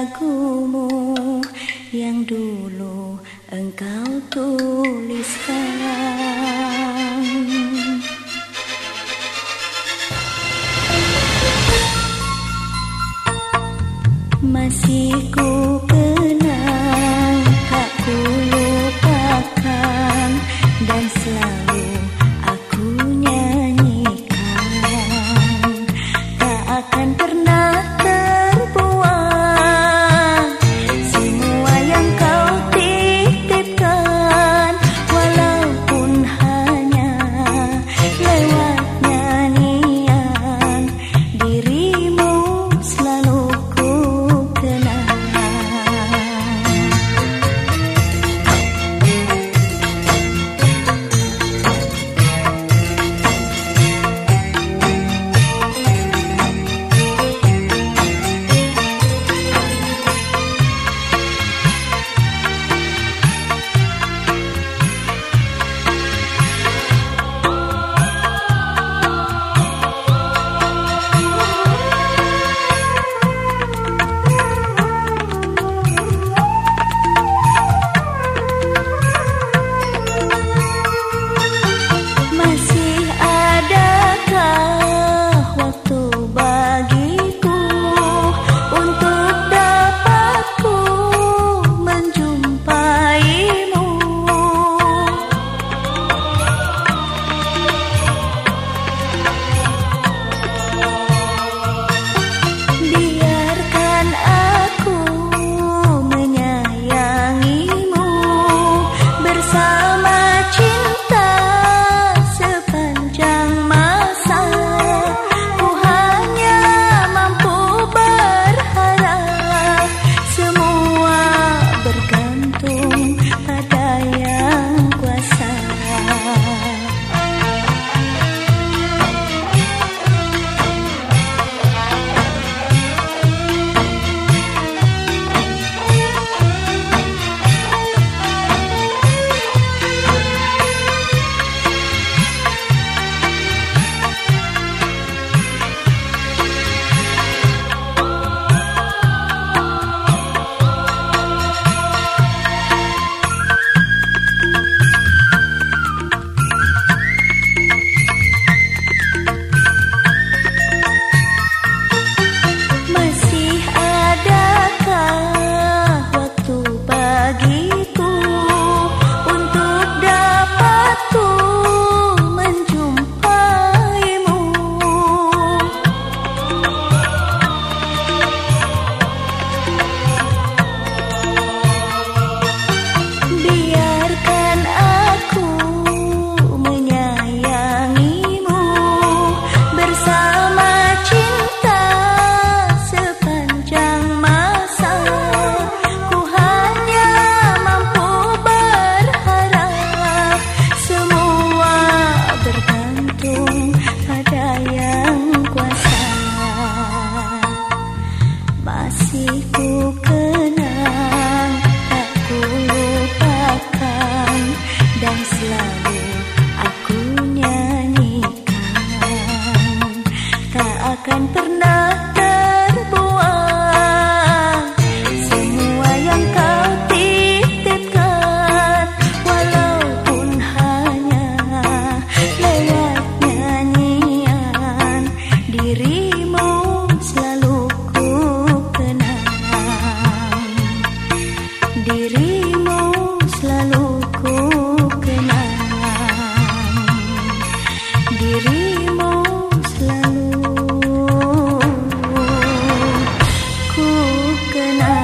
lagumu yang dulu engkau tuliskan. Masih ku kenang tak ku lupakan dan selalu kenal